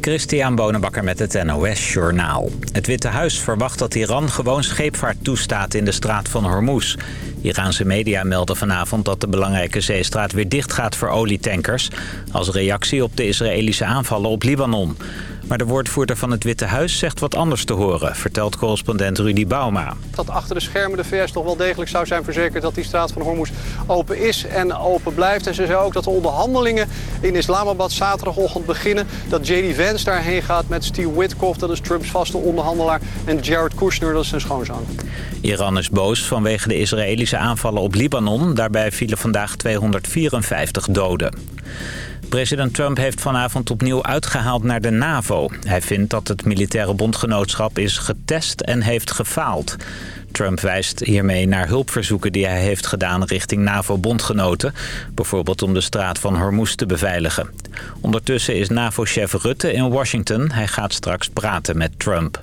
Christian Bonenbakker met het NOS Journaal. Het Witte Huis verwacht dat Iran gewoon scheepvaart toestaat in de straat van Hormuz. Iraanse media melden vanavond dat de belangrijke zeestraat weer dicht gaat voor olietankers... als reactie op de Israëlische aanvallen op Libanon. Maar de woordvoerder van het Witte Huis zegt wat anders te horen, vertelt correspondent Rudy Bauma. Dat achter de schermen de VS toch wel degelijk zou zijn verzekerd dat die straat van Hormuz open is en open blijft. En ze zei ook dat de onderhandelingen in Islamabad zaterdagochtend beginnen. Dat J.D. Vance daarheen gaat met Steve Witkoff, dat is Trumps vaste onderhandelaar. En Jared Kushner, dat is zijn schoonzoon. Iran is boos vanwege de Israëlische aanvallen op Libanon. Daarbij vielen vandaag 254 doden. President Trump heeft vanavond opnieuw uitgehaald naar de NAVO. Hij vindt dat het militaire bondgenootschap is getest en heeft gefaald. Trump wijst hiermee naar hulpverzoeken die hij heeft gedaan richting NAVO-bondgenoten. Bijvoorbeeld om de straat van Hormuz te beveiligen. Ondertussen is NAVO-chef Rutte in Washington. Hij gaat straks praten met Trump.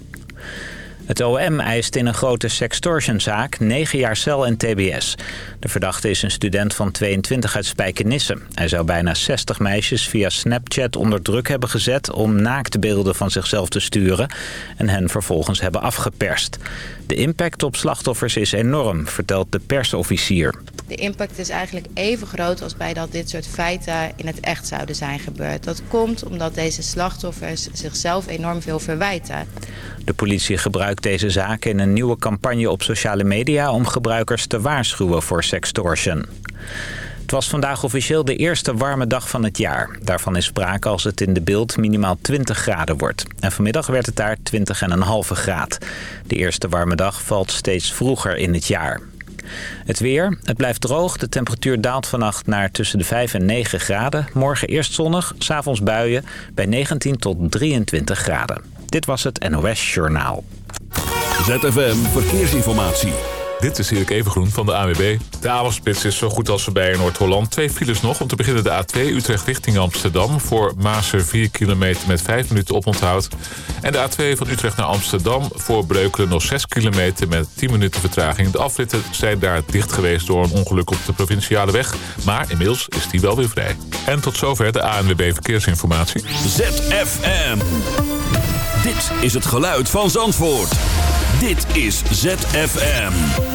Het OM eist in een grote sextortionzaak 9 jaar cel en tbs. De verdachte is een student van 22 uit Spijkenisse. Hij zou bijna 60 meisjes via Snapchat onder druk hebben gezet... om naaktbeelden van zichzelf te sturen en hen vervolgens hebben afgeperst. De impact op slachtoffers is enorm, vertelt de persofficier. De impact is eigenlijk even groot als bij dat dit soort feiten in het echt zouden zijn gebeurd. Dat komt omdat deze slachtoffers zichzelf enorm veel verwijten. De politie gebruikt deze zaak in een nieuwe campagne op sociale media... om gebruikers te waarschuwen voor sextortion. Het was vandaag officieel de eerste warme dag van het jaar. Daarvan is sprake als het in de beeld minimaal 20 graden wordt. En vanmiddag werd het daar 20,5 graad. De eerste warme dag valt steeds vroeger in het jaar. Het weer, het blijft droog. De temperatuur daalt vannacht naar tussen de 5 en 9 graden. Morgen eerst zonnig, s'avonds buien bij 19 tot 23 graden. Dit was het NOS Journaal. ZFM Verkeersinformatie. Dit is Erik Evengroen van de AWB. De avondspits is zo goed als voorbij in Noord-Holland. Twee files nog. Om te beginnen de A2 Utrecht richting Amsterdam. Voor Maaser 4 kilometer met 5 minuten oponthoud. En de A2 van Utrecht naar Amsterdam. Voor Breukelen nog 6 kilometer met 10 minuten vertraging. De afritten zijn daar dicht geweest door een ongeluk op de provinciale weg. Maar inmiddels is die wel weer vrij. En tot zover de ANWB Verkeersinformatie. ZFM. Dit is het geluid van Zandvoort. Dit is ZFM.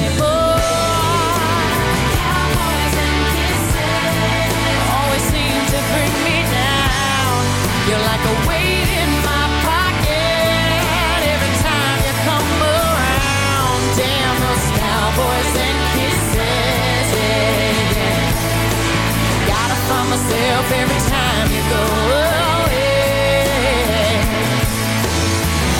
yourself every time you go away.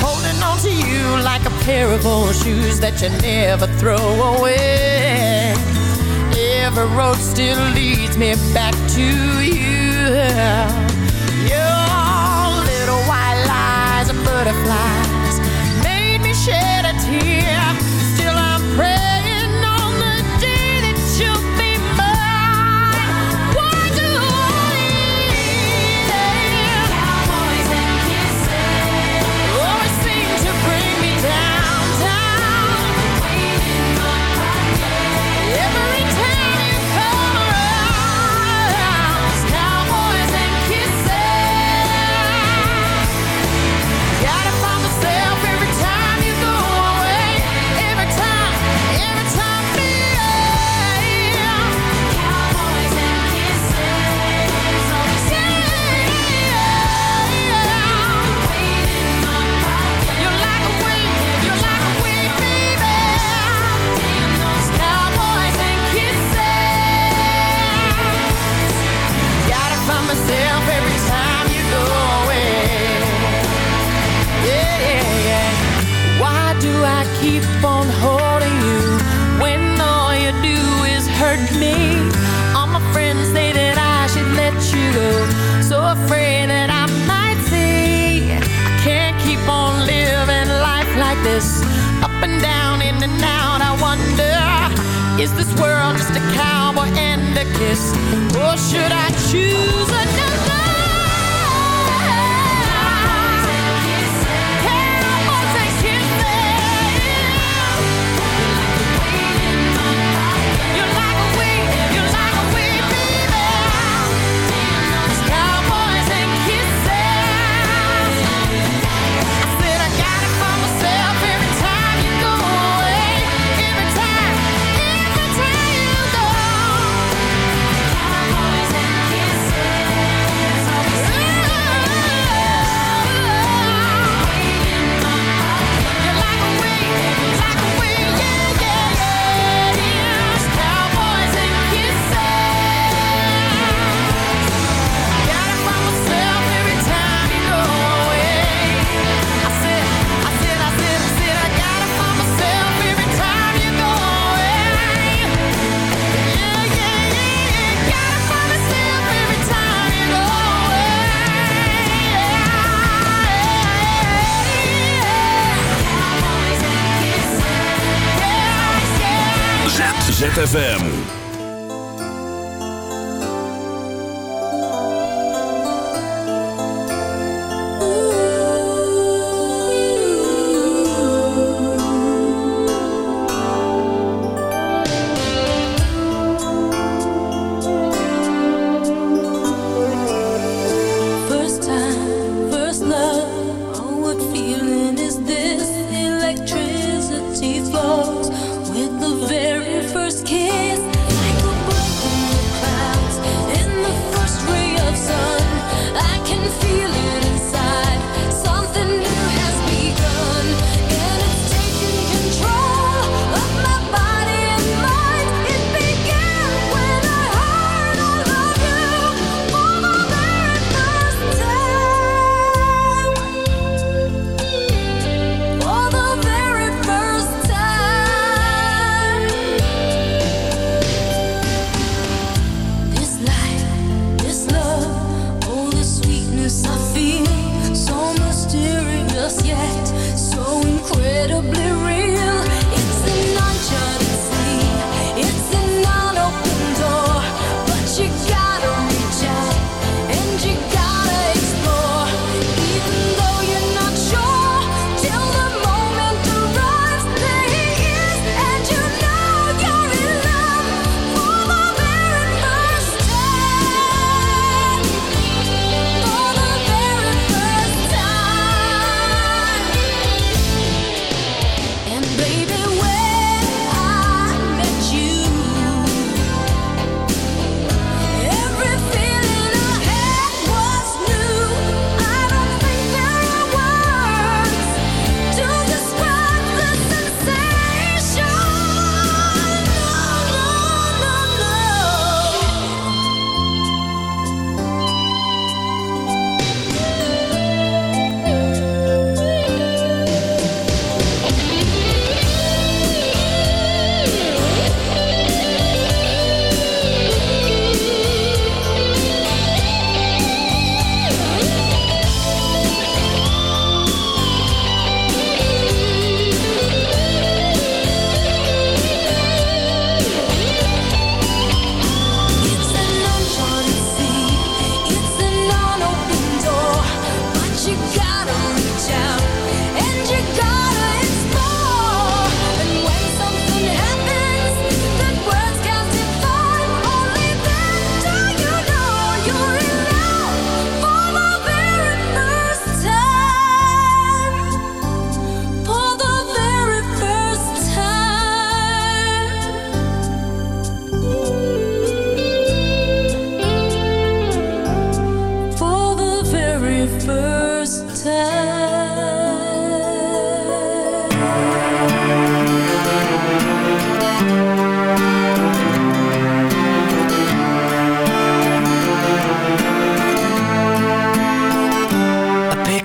Holding on to you like a pair of old shoes that you never throw away. Every road still leads me back to you. Your little white lies and butterflies ZFM.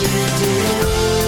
you do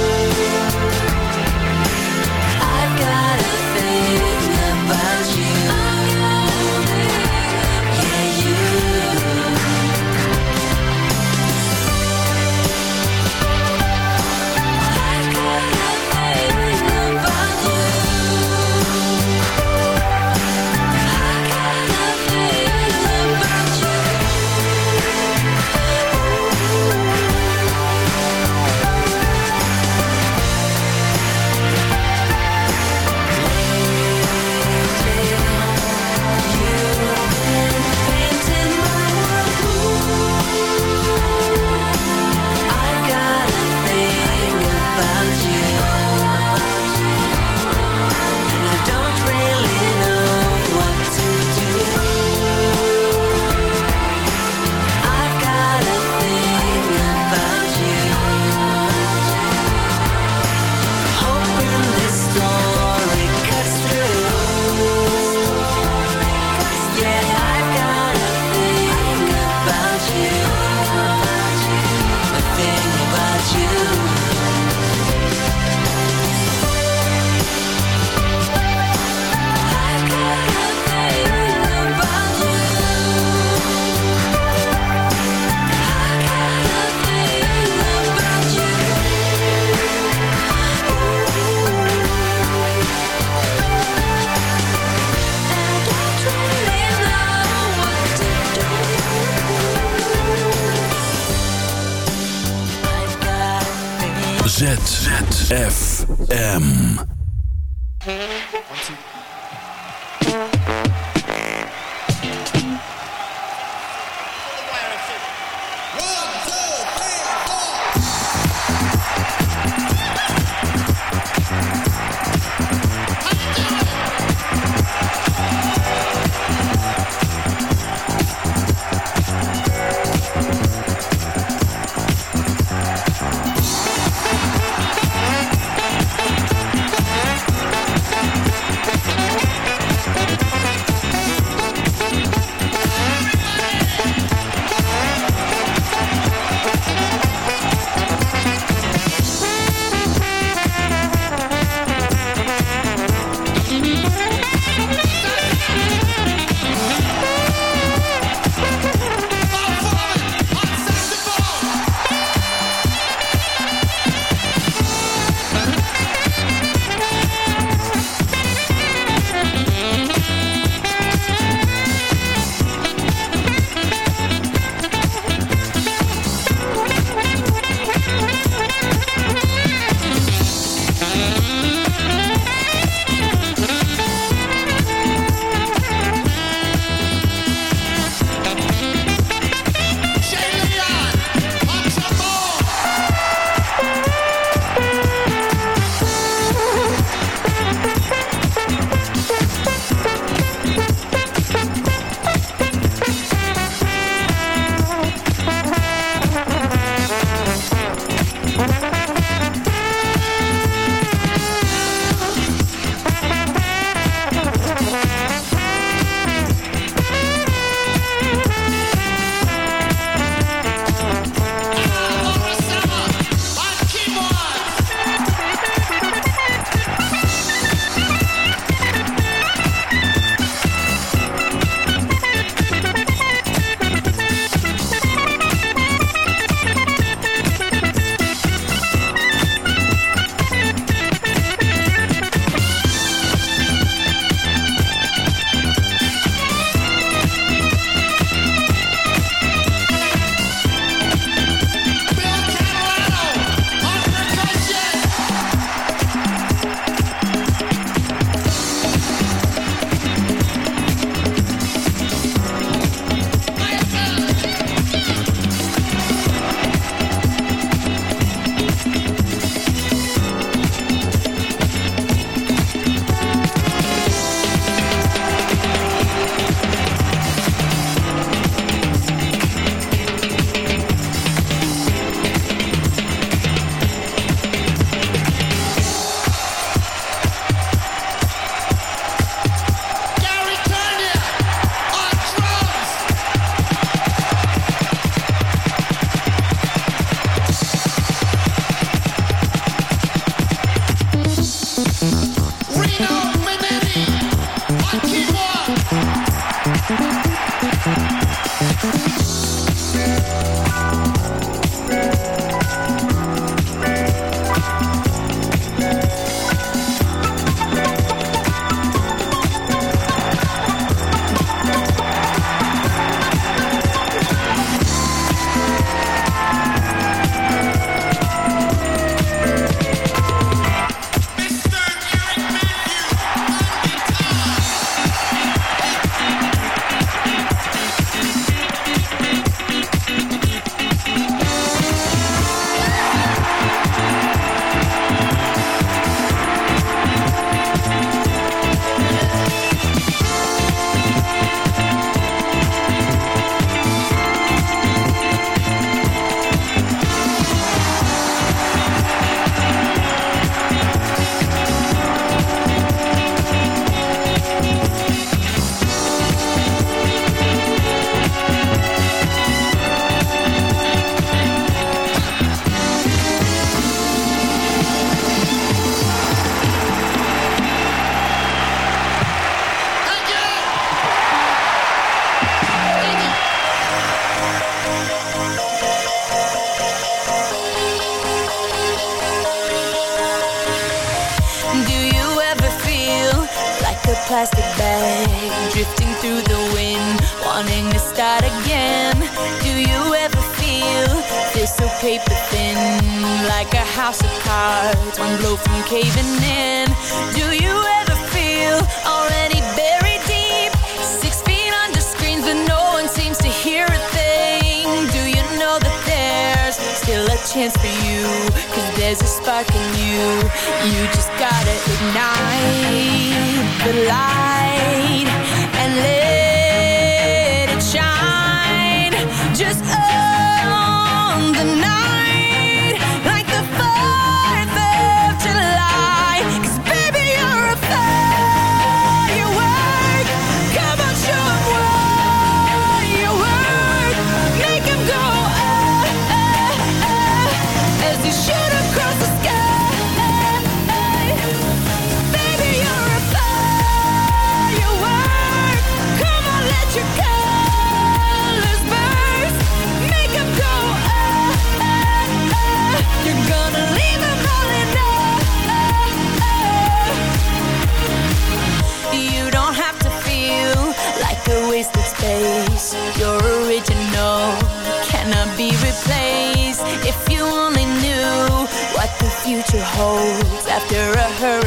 your hold after a hurry.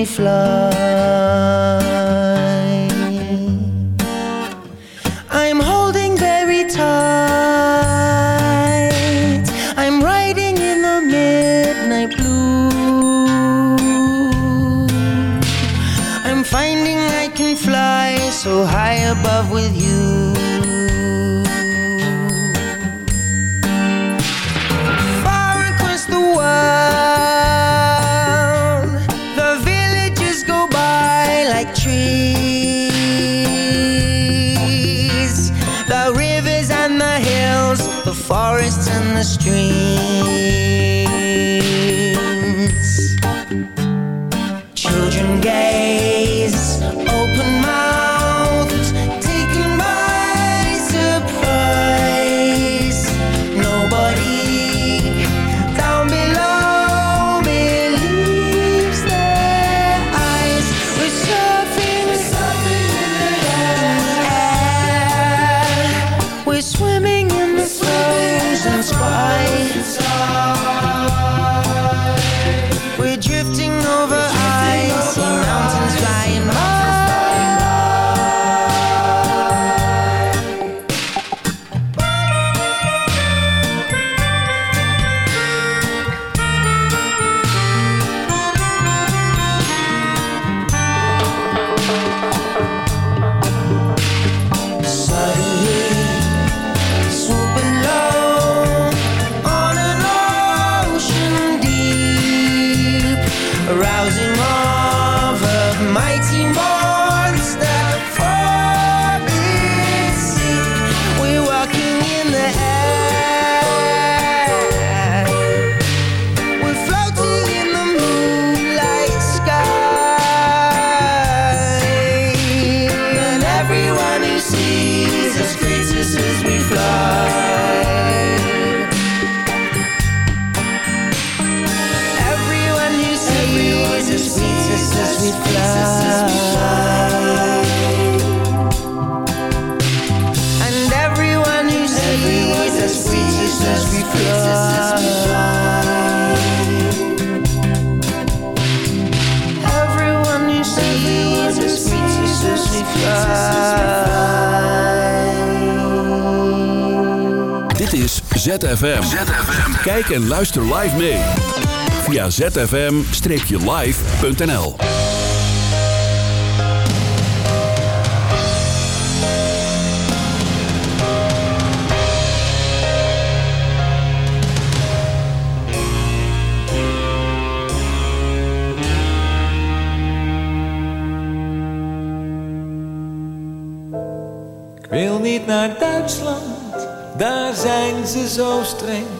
me fly Kijk en luister live mee. Via zfm-live.nl Ik wil niet naar Duitsland, daar zijn ze zo streng.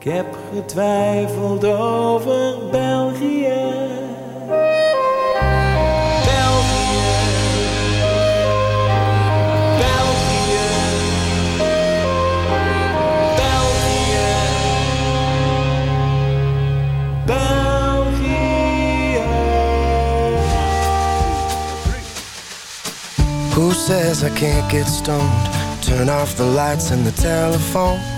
Ik heb getwijfeld over België. België. Who says I can't get stoned? Turn off the lights and the telephone.